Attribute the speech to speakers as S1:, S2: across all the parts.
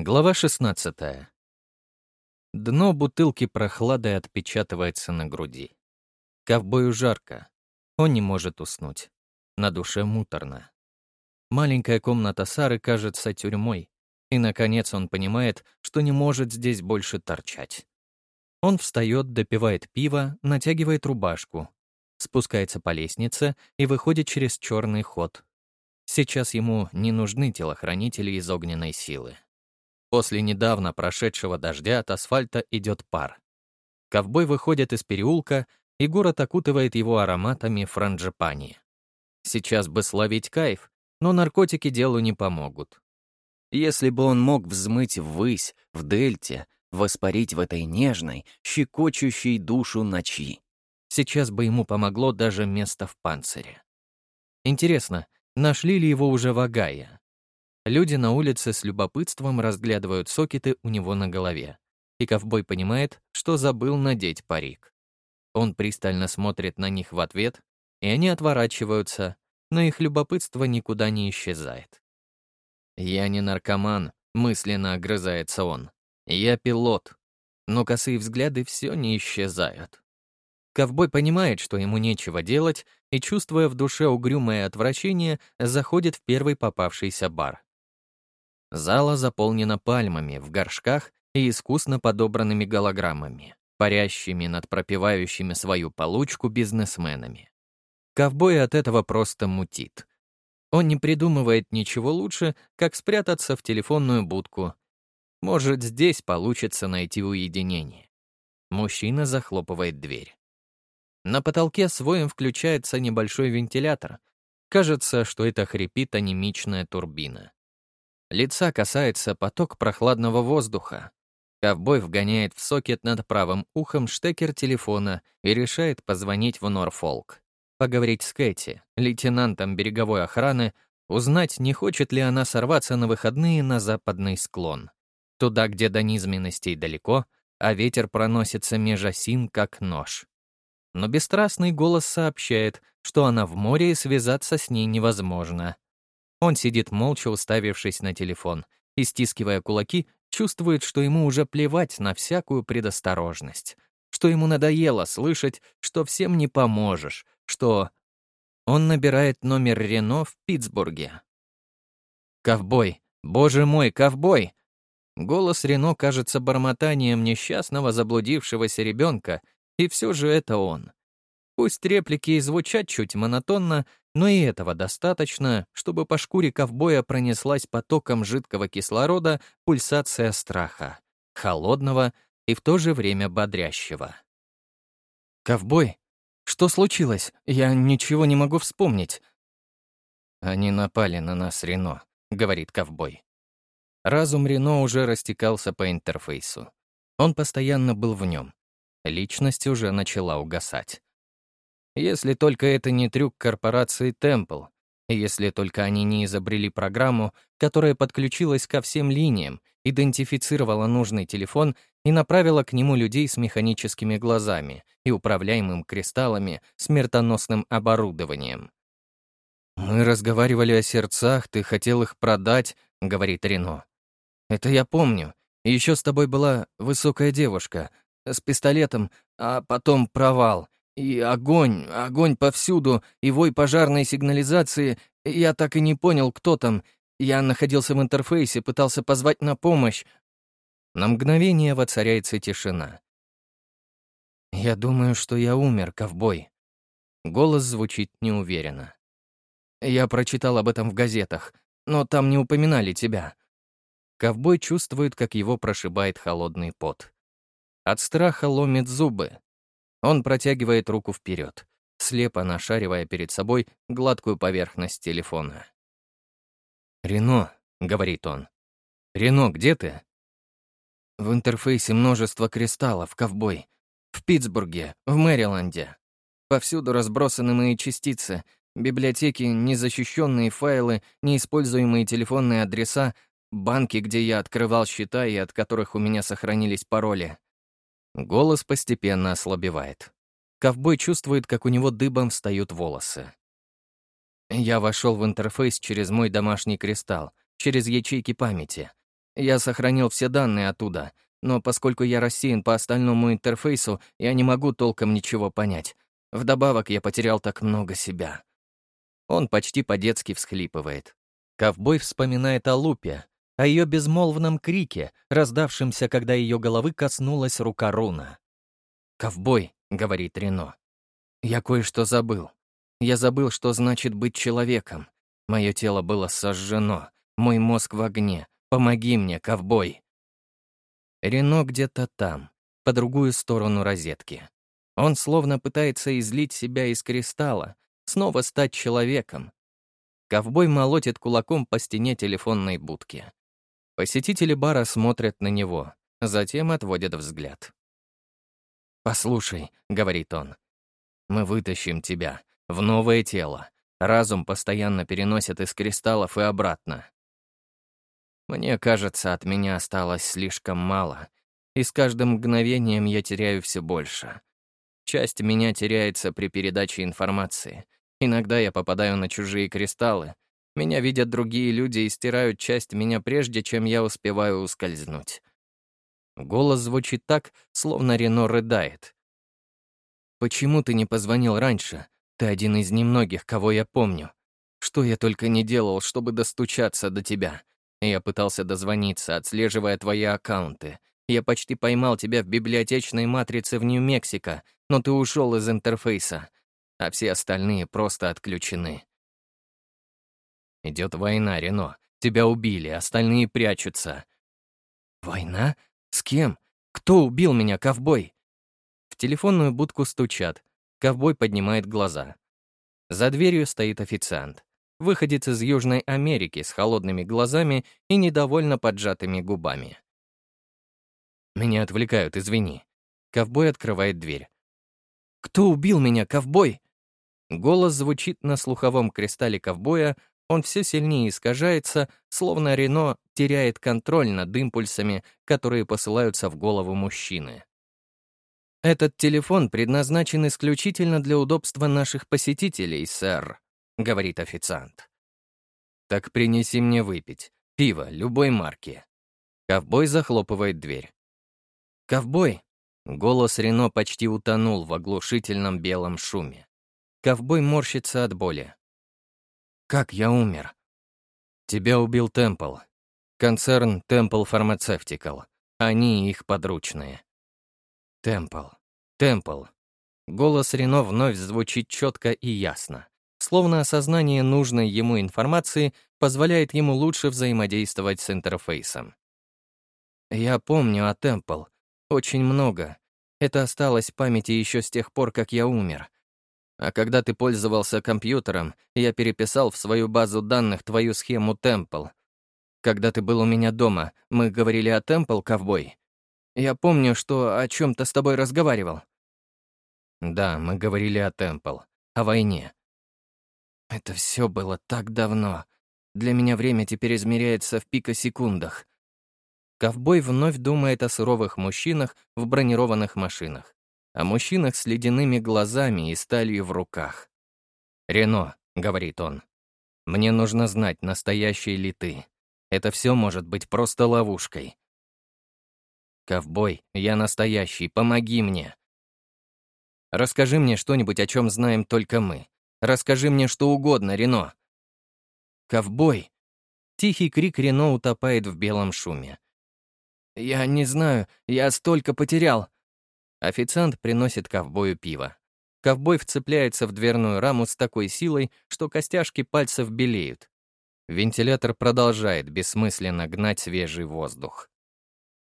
S1: Глава 16. Дно бутылки прохладой отпечатывается на груди. Ковбою жарко. Он не может уснуть. На душе муторно. Маленькая комната Сары кажется тюрьмой. И, наконец, он понимает, что не может здесь больше торчать. Он встает, допивает пиво, натягивает рубашку, спускается по лестнице и выходит через черный ход. Сейчас ему не нужны телохранители из огненной силы. После недавно прошедшего дождя от асфальта идет пар. Ковбой выходит из переулка, и город окутывает его ароматами франджипани. Сейчас бы словить кайф, но наркотики делу не помогут. Если бы он мог взмыть ввысь, в дельте, воспарить в этой нежной, щекочущей душу ночи, сейчас бы ему помогло даже место в панцире. Интересно, нашли ли его уже в Агае? Люди на улице с любопытством разглядывают сокеты у него на голове, и ковбой понимает, что забыл надеть парик. Он пристально смотрит на них в ответ, и они отворачиваются, но их любопытство никуда не исчезает. «Я не наркоман», — мысленно огрызается он. «Я пилот». Но косые взгляды все не исчезают. Ковбой понимает, что ему нечего делать, и, чувствуя в душе угрюмое отвращение, заходит в первый попавшийся бар. Зала заполнена пальмами в горшках и искусно подобранными голограммами, парящими над пропивающими свою получку бизнесменами. Ковбой от этого просто мутит. Он не придумывает ничего лучше, как спрятаться в телефонную будку. Может, здесь получится найти уединение. Мужчина захлопывает дверь. На потолке своим включается небольшой вентилятор. Кажется, что это хрипит анемичная турбина. Лица касается поток прохладного воздуха. Ковбой вгоняет в сокет над правым ухом штекер телефона и решает позвонить в Норфолк. Поговорить с Кэти, лейтенантом береговой охраны, узнать, не хочет ли она сорваться на выходные на западный склон. Туда, где до низменностей далеко, а ветер проносится меж осин, как нож. Но бесстрастный голос сообщает, что она в море и связаться с ней невозможно — он сидит молча, уставившись на телефон, и, стискивая кулаки, чувствует, что ему уже плевать на всякую предосторожность, что ему надоело слышать, что всем не поможешь, что... Он набирает номер Рено в Питтсбурге. «Ковбой! Боже мой, ковбой!» Голос Рено кажется бормотанием несчастного заблудившегося ребенка, и все же это он. Пусть реплики и звучат чуть монотонно, но и этого достаточно, чтобы по шкуре ковбоя пронеслась потоком жидкого кислорода пульсация страха, холодного и в то же время бодрящего. «Ковбой, что случилось? Я ничего не могу вспомнить». «Они напали на нас, Рено», — говорит ковбой. Разум Рено уже растекался по интерфейсу. Он постоянно был в нем. Личность уже начала угасать. Если только это не трюк корпорации Temple, если только они не изобрели программу, которая подключилась ко всем линиям, идентифицировала нужный телефон и направила к нему людей с механическими глазами и управляемым кристаллами смертоносным оборудованием. «Мы разговаривали о сердцах, ты хотел их продать», — говорит Рено. «Это я помню. Еще с тобой была высокая девушка с пистолетом, а потом провал. И огонь, огонь повсюду, и вой пожарной сигнализации. Я так и не понял, кто там. Я находился в интерфейсе, пытался позвать на помощь. На мгновение воцаряется тишина. «Я думаю, что я умер, ковбой». Голос звучит неуверенно. «Я прочитал об этом в газетах, но там не упоминали тебя». Ковбой чувствует, как его прошибает холодный пот. От страха ломит зубы, он протягивает руку вперед, слепо нашаривая перед собой гладкую поверхность телефона. «Рено», — говорит он. «Рено, где ты?» «В интерфейсе множество кристаллов, ковбой. В Питтсбурге, в Мэриленде. Повсюду разбросаны мои частицы, библиотеки, незащищенные файлы, неиспользуемые телефонные адреса, банки, где я открывал счета и от которых у меня сохранились пароли. Голос постепенно ослабевает. Ковбой чувствует, как у него дыбом встают волосы. Я вошел в интерфейс через мой домашний кристалл, через ячейки памяти. Я сохранил все данные оттуда, но поскольку я рассеян по остальному интерфейсу, я не могу толком ничего понять. Вдобавок я потерял так много себя. Он почти по-детски всхлипывает. Ковбой вспоминает о Лупе, о ее безмолвном крике, раздавшемся, когда ее головы коснулась рука Руна. «Ковбой», — говорит Рено, — «я кое-что забыл. Я забыл, что значит быть человеком. Мое тело было сожжено, мой мозг в огне. Помоги мне, ковбой». Рено где-то там, по другую сторону розетки. Он словно пытается излить себя из кристалла, снова стать человеком. Ковбой молотит кулаком по стене телефонной будки. Посетители бара смотрят на него, затем отводят взгляд. «Послушай», — говорит он, — «мы вытащим тебя в новое тело. Разум постоянно переносит из кристаллов и обратно. Мне кажется, от меня осталось слишком мало, и с каждым мгновением я теряю все больше. Часть меня теряется при передаче информации. Иногда я попадаю на чужие кристаллы, меня видят другие люди и стирают часть меня прежде, чем я успеваю ускользнуть. Голос звучит так, словно Рено рыдает. «Почему ты не позвонил раньше? Ты один из немногих, кого я помню. Что я только не делал, чтобы достучаться до тебя. Я пытался дозвониться, отслеживая твои аккаунты. Я почти поймал тебя в библиотечной матрице в Нью-Мексико, но ты ушел из интерфейса, а все остальные просто отключены. Идет война, Рено. Тебя убили, остальные прячутся. Война? С кем? Кто убил меня, ковбой? В телефонную будку стучат. Ковбой поднимает глаза. За дверью стоит официант. Выходец из Южной Америки с холодными глазами и недовольно поджатыми губами. «Меня отвлекают, извини». Ковбой открывает дверь. «Кто убил меня, ковбой?» Голос звучит на слуховом кристалле ковбоя, он все сильнее искажается, словно Рено теряет контроль над импульсами, которые посылаются в голову мужчины. «Этот телефон предназначен исключительно для удобства наших посетителей, сэр», — говорит официант. «Так принеси мне выпить. Пиво, любой марки». Ковбой захлопывает дверь. «Ковбой!» Голос Рено почти утонул в оглушительном белом шуме. Ковбой морщится от боли. Как я умер? Тебя убил Темпл. Концерн Temple Pharmaceutical. Они их подручные. Темпл. Темпл. Голос Рено вновь звучит четко и ясно. Словно осознание нужной ему информации позволяет ему лучше взаимодействовать с интерфейсом. Я помню о Темпл. Очень много. Это осталось в памяти еще с тех пор, как я умер. А когда ты пользовался компьютером, я переписал в свою базу данных твою схему Temple. Когда ты был у меня дома, мы говорили о Temple, ковбой. Я помню, что о чем то с тобой разговаривал. Да, мы говорили о Темпл, о войне. Это все было так давно. Для меня время теперь измеряется в пикосекундах. Ковбой вновь думает о суровых мужчинах в бронированных машинах о мужчинах с ледяными глазами и сталью в руках. «Рено», — говорит он, — «мне нужно знать, настоящий ли ты. Это все может быть просто ловушкой». «Ковбой, я настоящий, помоги мне». «Расскажи мне что-нибудь, о чем знаем только мы. Расскажи мне что угодно, Рено». «Ковбой!» Тихий крик Рено утопает в белом шуме. «Я не знаю, я столько потерял. Официант приносит ковбою пиво. Ковбой вцепляется в дверную раму с такой силой, что костяшки пальцев белеют. Вентилятор продолжает бессмысленно гнать свежий воздух.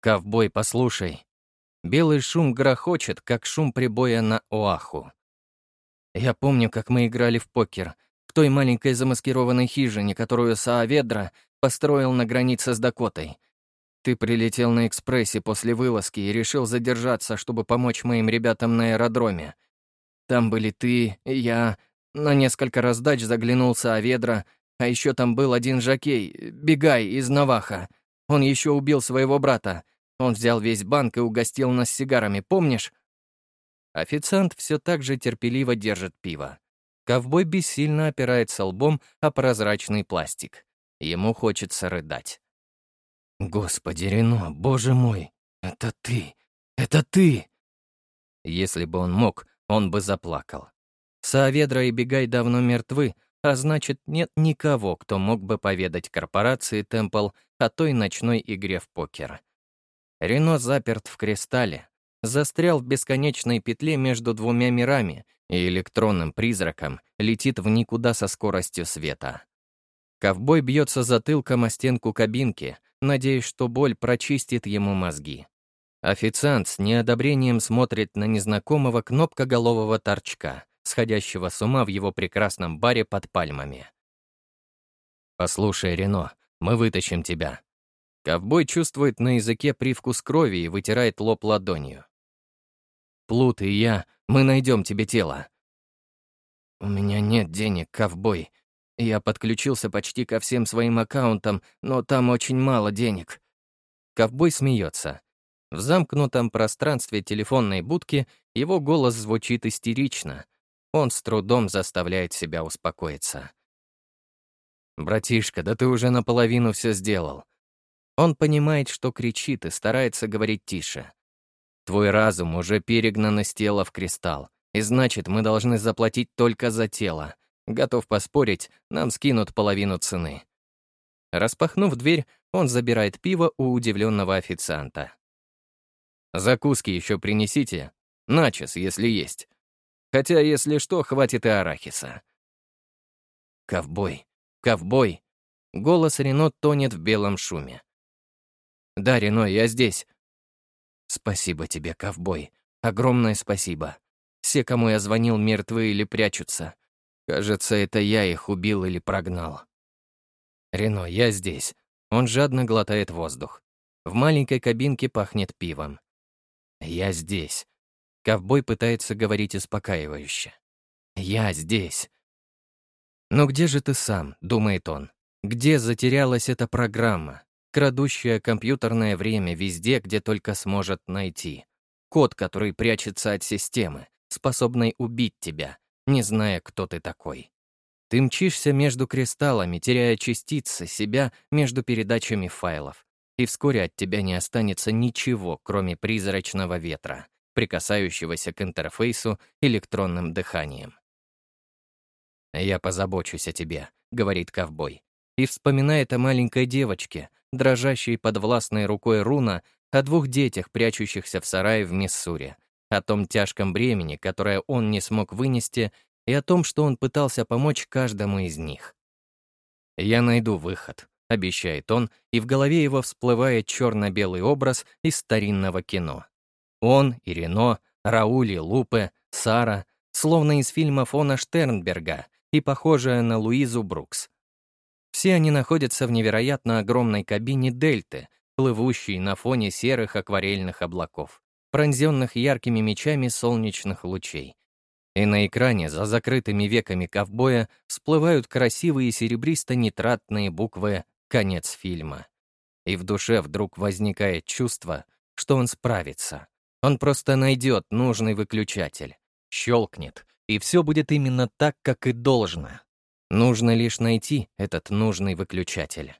S1: «Ковбой, послушай». Белый шум грохочет, как шум прибоя на Оаху. Я помню, как мы играли в покер в той маленькой замаскированной хижине, которую Сааведра построил на границе с Дакотой — ты прилетел на экспрессе после вылазки и решил задержаться, чтобы помочь моим ребятам на аэродроме. Там были ты, я. На несколько раздач заглянулся Аведра, а еще там был один жокей, Бегай из Наваха. Он еще убил своего брата. Он взял весь банк и угостил нас сигарами, помнишь? Официант все так же терпеливо держит пиво. Ковбой бессильно опирается лбом о прозрачный пластик. Ему хочется рыдать. Господи, Рено, боже мой, это ты, это ты! Если бы он мог, он бы заплакал. Сааведра и Бегай давно мертвы, а значит, нет никого, кто мог бы поведать корпорации Темпл о той ночной игре в покер. Рено заперт в кристалле, застрял в бесконечной петле между двумя мирами и электронным призраком летит в никуда со скоростью света. Ковбой бьется затылком о стенку кабинки, надеясь, что боль прочистит ему мозги. Официант с неодобрением смотрит на незнакомого кнопкоголового торчка, сходящего с ума в его прекрасном баре под пальмами. «Послушай, Рено, мы вытащим тебя». Ковбой чувствует на языке привкус крови и вытирает лоб ладонью. «Плут и я, мы найдем тебе тело». «У меня нет денег, ковбой. Я подключился почти ко всем своим аккаунтам, но там очень мало денег». Ковбой смеется. В замкнутом пространстве телефонной будки его голос звучит истерично. Он с трудом заставляет себя успокоиться. «Братишка, да ты уже наполовину все сделал». Он понимает, что кричит и старается говорить тише. «Твой разум уже перегнан из тела в кристалл, и значит, мы должны заплатить только за тело. Готов поспорить, нам скинут половину цены. Распахнув дверь, он забирает пиво у удивленного официанта. «Закуски еще принесите. Начес, если есть. Хотя, если что, хватит и арахиса». «Ковбой! Ковбой!» Голос Рено тонет в белом шуме. «Да, Рено, я здесь». «Спасибо тебе, ковбой. Огромное спасибо. Все, кому я звонил, мертвы или прячутся. Кажется, это я их убил или прогнал. Рено, я здесь. Он жадно глотает воздух. В маленькой кабинке пахнет пивом. Я здесь. Ковбой пытается говорить успокаивающе. Я здесь. «Но где же ты сам?» — думает он. «Где затерялась эта программа, крадущая компьютерное время везде, где только сможет найти? Код, который прячется от системы, способной убить тебя, не зная, кто ты такой. Ты мчишься между кристаллами, теряя частицы себя между передачами файлов, и вскоре от тебя не останется ничего, кроме призрачного ветра, прикасающегося к интерфейсу электронным дыханием. «Я позабочусь о тебе», — говорит ковбой, и вспоминает о маленькой девочке, дрожащей под властной рукой руна, о двух детях, прячущихся в сарае в Миссури, о том тяжком бремени, которое он не смог вынести, и о том, что он пытался помочь каждому из них. «Я найду выход», — обещает он, и в голове его всплывает черно-белый образ из старинного кино. Он и Рено, Рауль и Лупе, Сара, словно из фильма Фона Штернберга и похожая на Луизу Брукс. Все они находятся в невероятно огромной кабине Дельты, плывущей на фоне серых акварельных облаков пронзенных яркими мечами солнечных лучей. И на экране за закрытыми веками ковбоя всплывают красивые серебристо-нитратные буквы «Конец фильма». И в душе вдруг возникает чувство, что он справится. Он просто найдет нужный выключатель, щелкнет, и все будет именно так, как и должно. Нужно лишь найти этот нужный выключатель.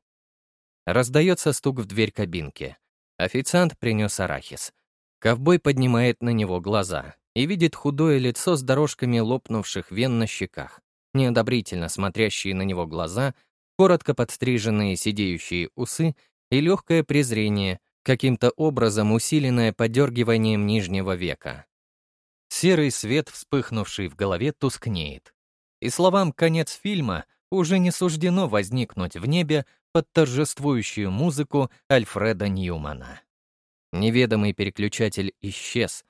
S1: Раздается стук в дверь кабинки. Официант принес арахис. Ковбой поднимает на него глаза и видит худое лицо с дорожками лопнувших вен на щеках, неодобрительно смотрящие на него глаза, коротко подстриженные сидеющие усы и легкое презрение, каким-то образом усиленное подергиванием нижнего века. Серый свет, вспыхнувший в голове, тускнеет. И словам «конец фильма» уже не суждено возникнуть в небе под торжествующую музыку Альфреда Ньюмана. Неведомый переключатель исчез.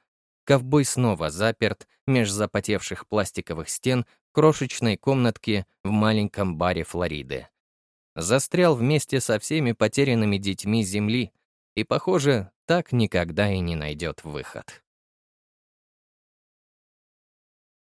S1: Ковбой снова заперт меж запотевших пластиковых стен крошечной комнатки в маленьком баре Флориды. Застрял вместе со всеми потерянными детьми Земли и, похоже, так никогда и не найдет выход.